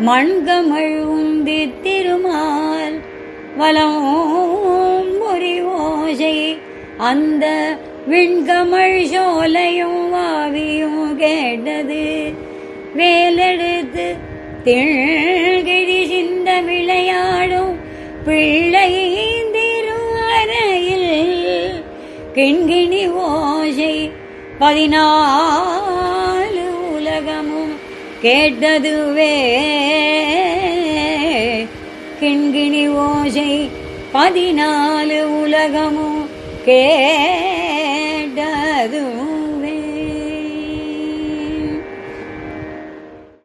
மண்கமழ் உந்தி திருமால் வலம் பொறி ஓசை. அந்த விண்கமழ் சோலையும் வாவியும் கேட்டது. வேலெடுத்து திழ்கிழி சிந்த விளையாடும் பிள்ளை திருவரையில். கிண்கிணி ஓசை பதினாலு உலகமும் கேட்டதுவே கிண்கிணி ஓசை பதினாலு உலகமும் கேட்டதுவே